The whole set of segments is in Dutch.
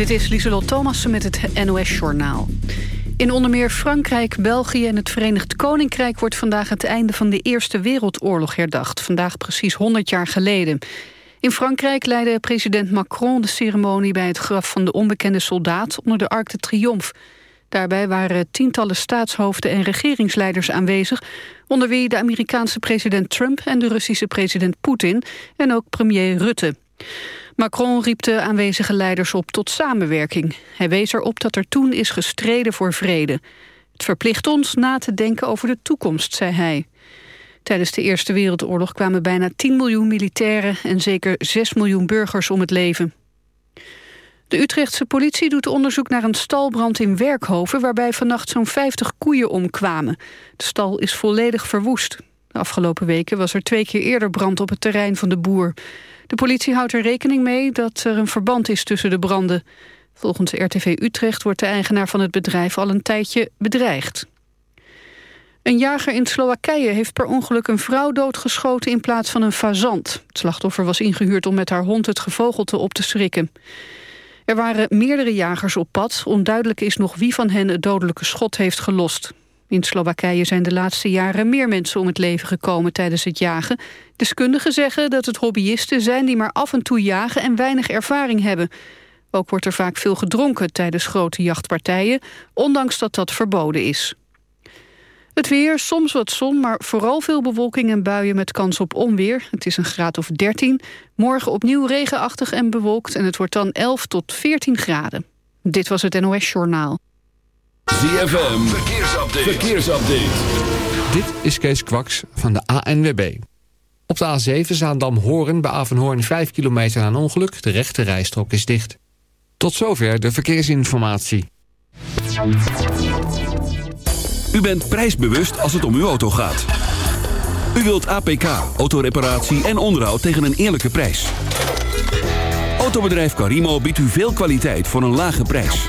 Dit is Lieselot Thomassen met het NOS-journaal. In onder meer Frankrijk, België en het Verenigd Koninkrijk... wordt vandaag het einde van de Eerste Wereldoorlog herdacht. Vandaag precies 100 jaar geleden. In Frankrijk leidde president Macron de ceremonie... bij het graf van de onbekende soldaat onder de Arc de Triomphe. Daarbij waren tientallen staatshoofden en regeringsleiders aanwezig... onder wie de Amerikaanse president Trump en de Russische president Poetin... en ook premier Rutte. Macron riep de aanwezige leiders op tot samenwerking. Hij wees erop dat er toen is gestreden voor vrede. Het verplicht ons na te denken over de toekomst, zei hij. Tijdens de Eerste Wereldoorlog kwamen bijna 10 miljoen militairen... en zeker 6 miljoen burgers om het leven. De Utrechtse politie doet onderzoek naar een stalbrand in Werkhoven... waarbij vannacht zo'n 50 koeien omkwamen. De stal is volledig verwoest. De afgelopen weken was er twee keer eerder brand op het terrein van de boer. De politie houdt er rekening mee dat er een verband is tussen de branden. Volgens RTV Utrecht wordt de eigenaar van het bedrijf al een tijdje bedreigd. Een jager in Slowakije heeft per ongeluk een vrouw doodgeschoten in plaats van een fazant. Het slachtoffer was ingehuurd om met haar hond het gevogelte op te schrikken. Er waren meerdere jagers op pad. Onduidelijk is nog wie van hen het dodelijke schot heeft gelost. In Slowakije zijn de laatste jaren meer mensen om het leven gekomen tijdens het jagen. Deskundigen zeggen dat het hobbyisten zijn die maar af en toe jagen en weinig ervaring hebben. Ook wordt er vaak veel gedronken tijdens grote jachtpartijen, ondanks dat dat verboden is. Het weer, soms wat zon, maar vooral veel bewolking en buien met kans op onweer. Het is een graad of 13. Morgen opnieuw regenachtig en bewolkt en het wordt dan 11 tot 14 graden. Dit was het NOS Journaal. ZFM, verkeersupdate. verkeersupdate. Dit is Kees Kwaks van de ANWB. Op de A7 Zaandam-Horen bij Avenhoorn 5 kilometer aan ongeluk. De rechte rijstrook is dicht. Tot zover de verkeersinformatie. U bent prijsbewust als het om uw auto gaat. U wilt APK, autoreparatie en onderhoud tegen een eerlijke prijs. Autobedrijf Carimo biedt u veel kwaliteit voor een lage prijs.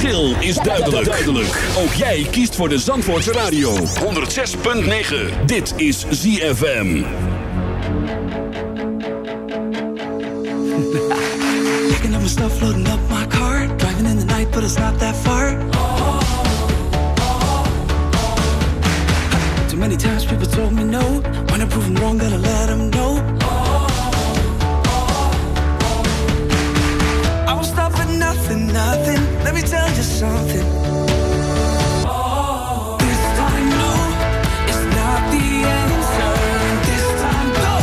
Verschil is duidelijk. duidelijk. Ook jij kiest voor de Zandvoortse Radio. 106.9. Dit is ZFM. Picking up my stuff, loading up my car. Driving in the night, but it's not that far. Too many times people told me no. Wanna prove them wrong, gotta let them know. Nothing. Let me tell you something. This time, no, it's not the answer. This time, go.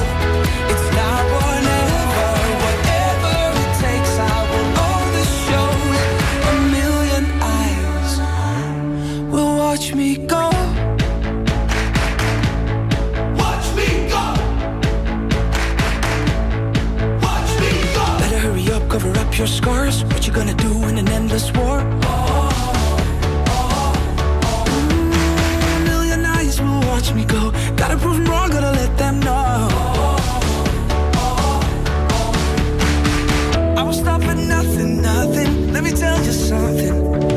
It's not whatever, whatever it takes. I will always show a million eyes will watch me go. Watch me go. Watch me go. Better hurry up, cover up your scars. Gonna do in an endless war? A million eyes will watch me go. Gotta prove 'em wrong, gotta let them know. I will stop at nothing, nothing. Let me tell you something.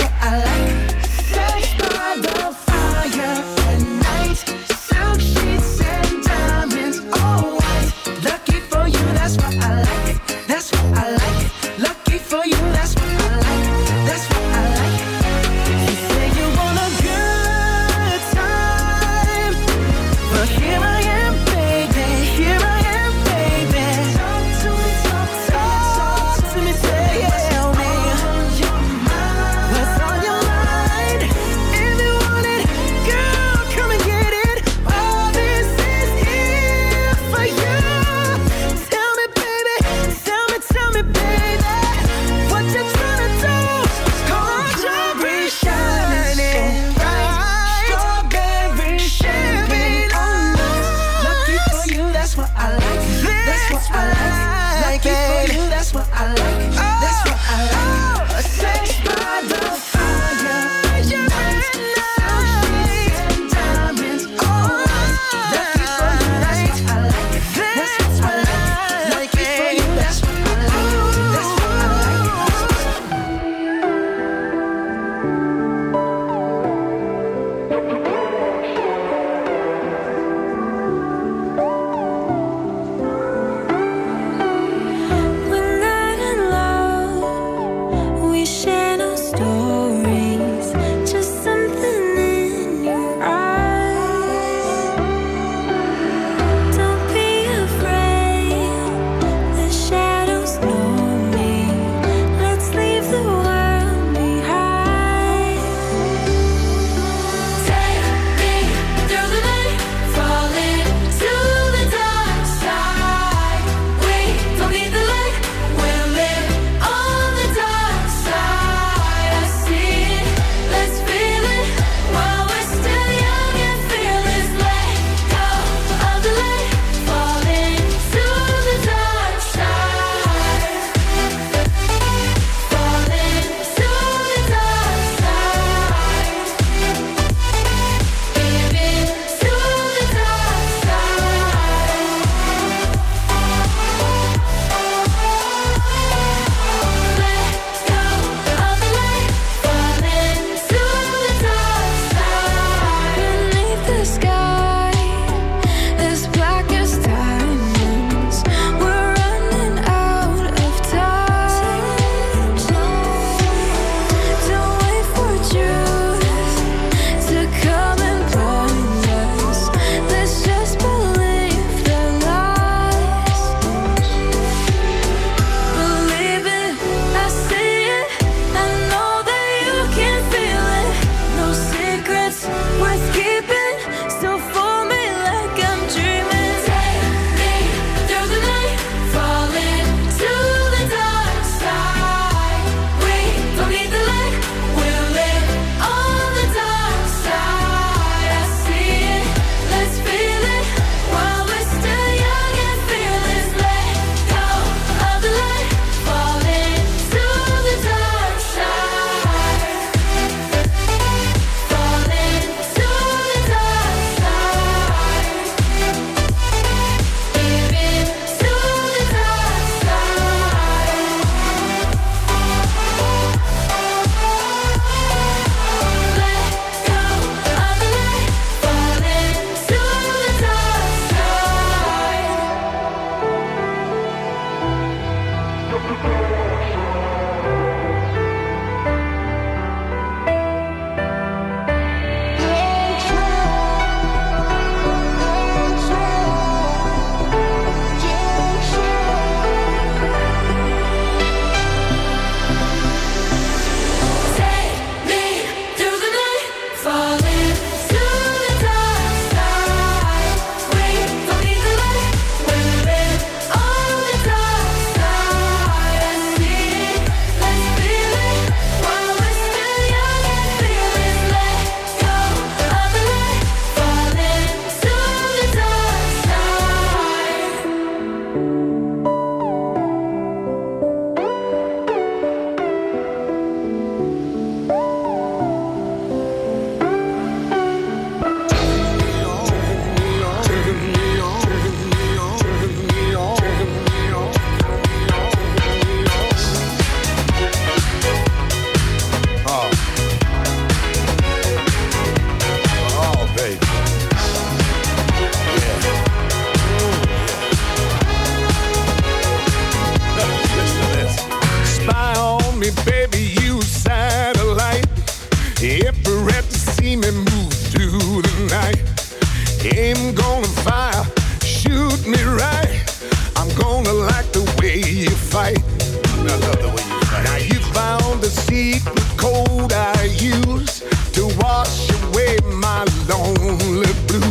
lonely blue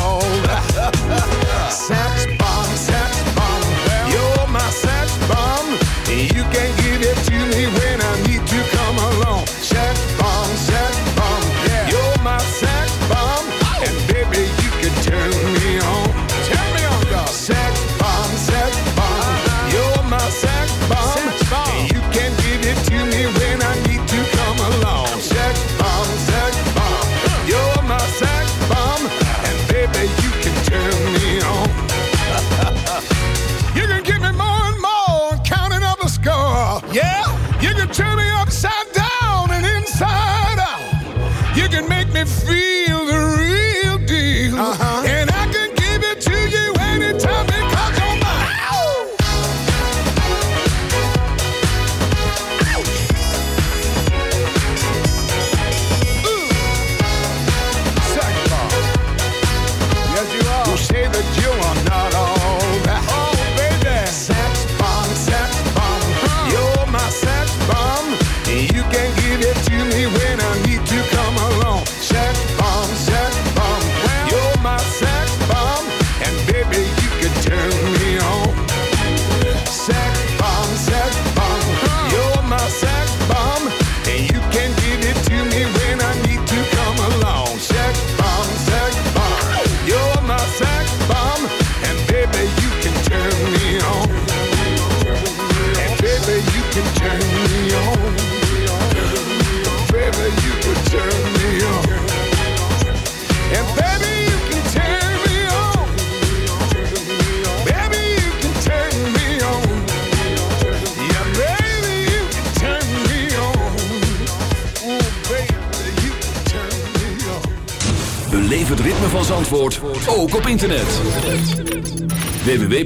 Sex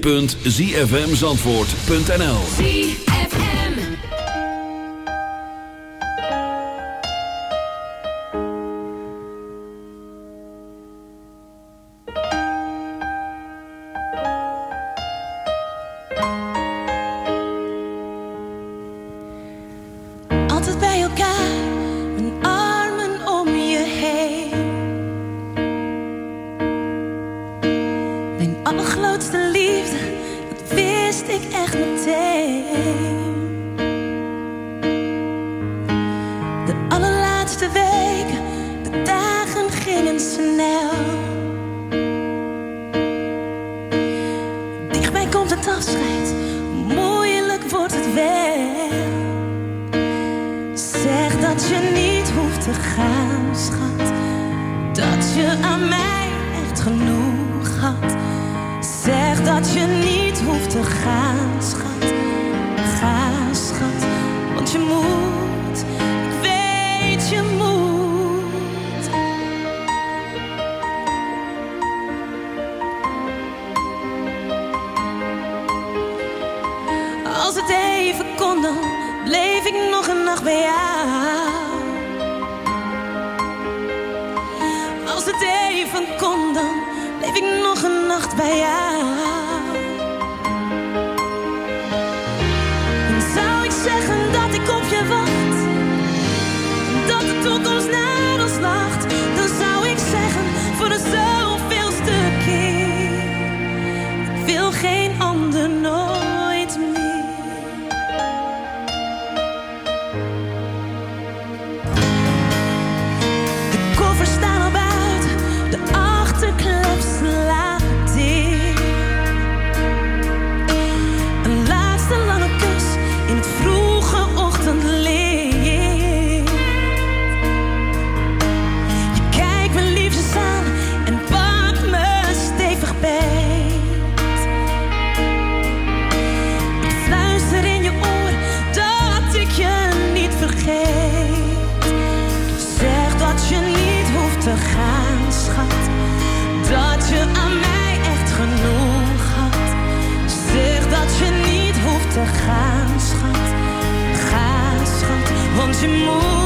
www.zfmzandvoort.nl mensen Dichtbij komt het afscheid, moeilijk wordt het wel. Zeg dat je niet hoeft te gaan, schat. Dat je aan mij echt genoeg had. Zeg dat je niet hoeft te gaan. 想起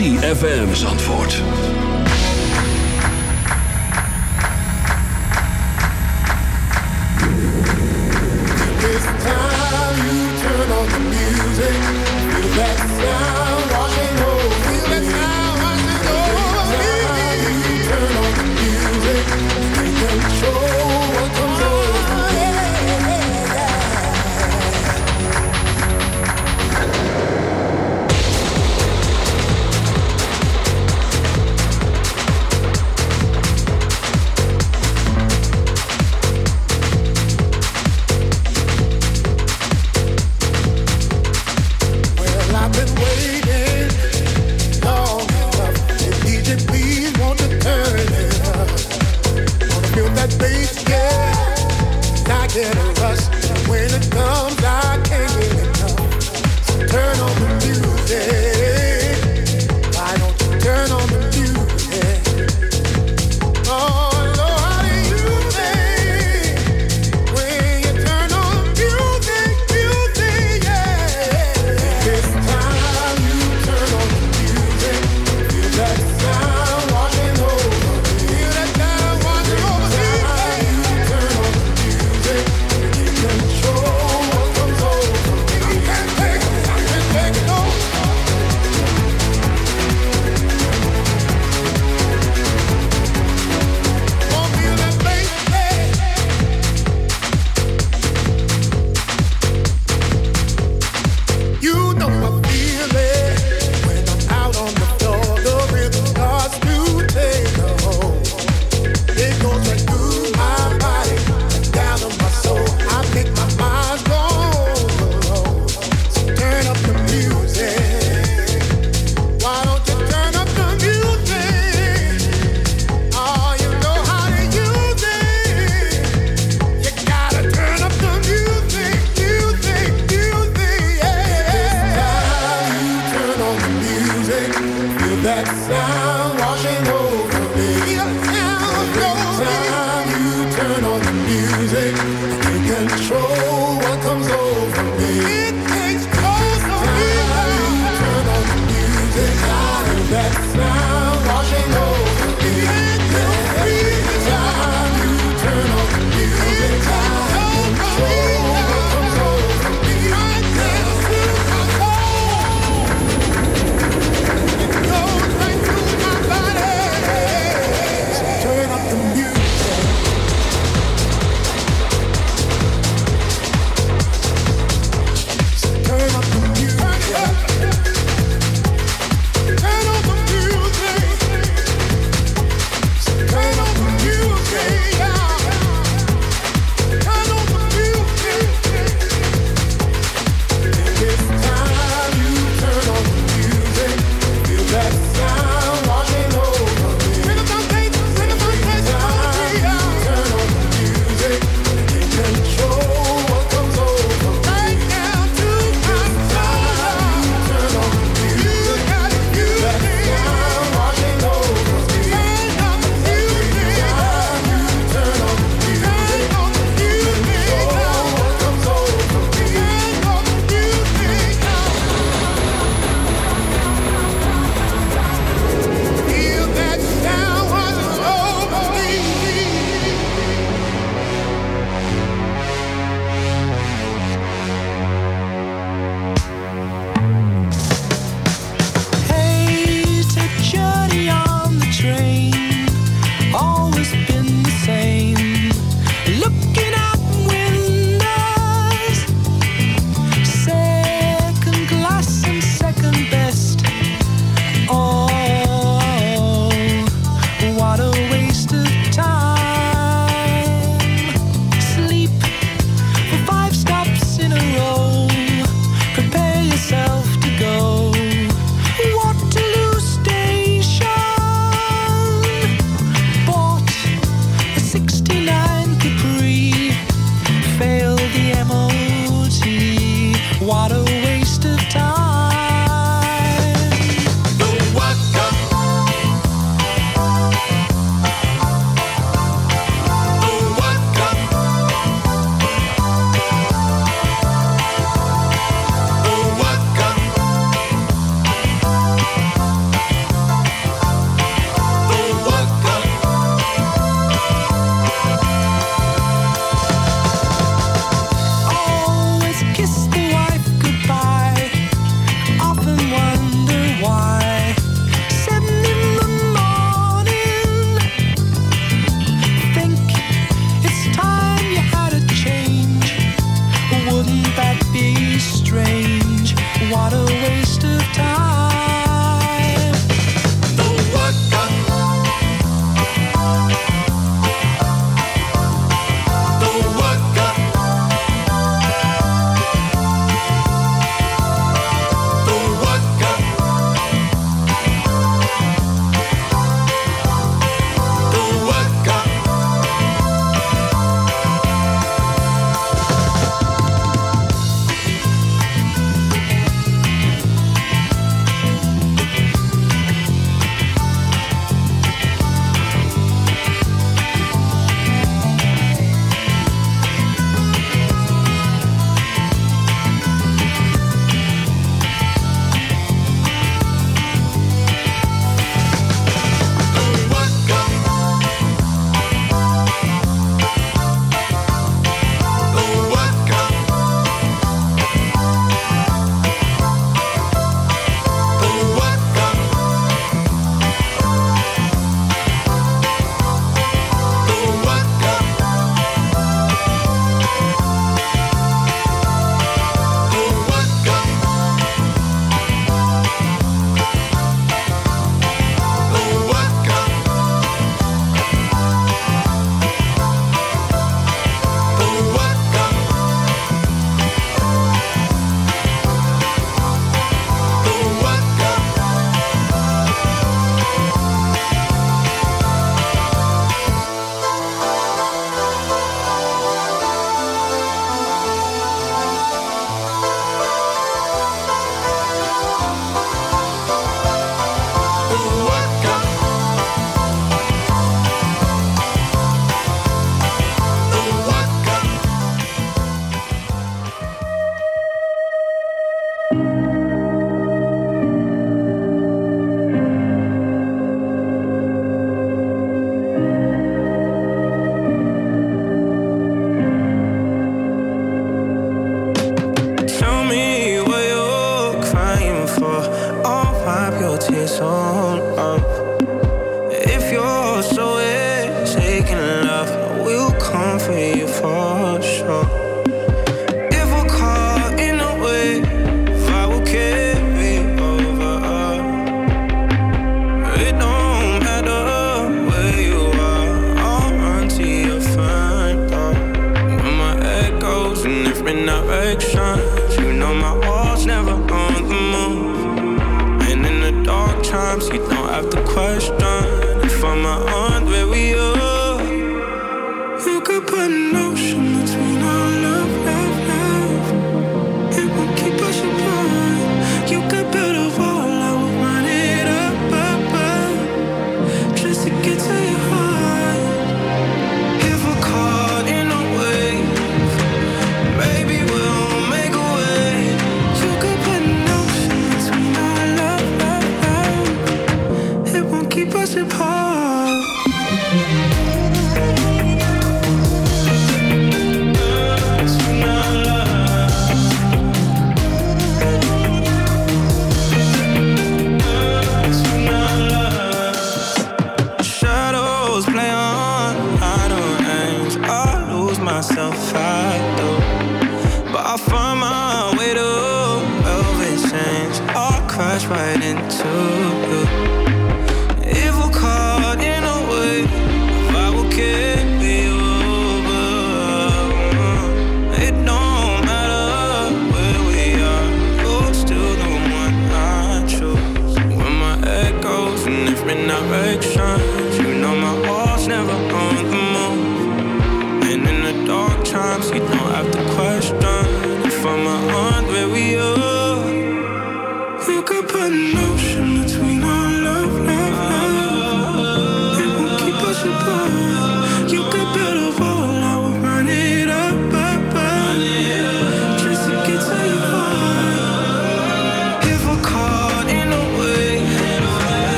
ZFM Zandvoort.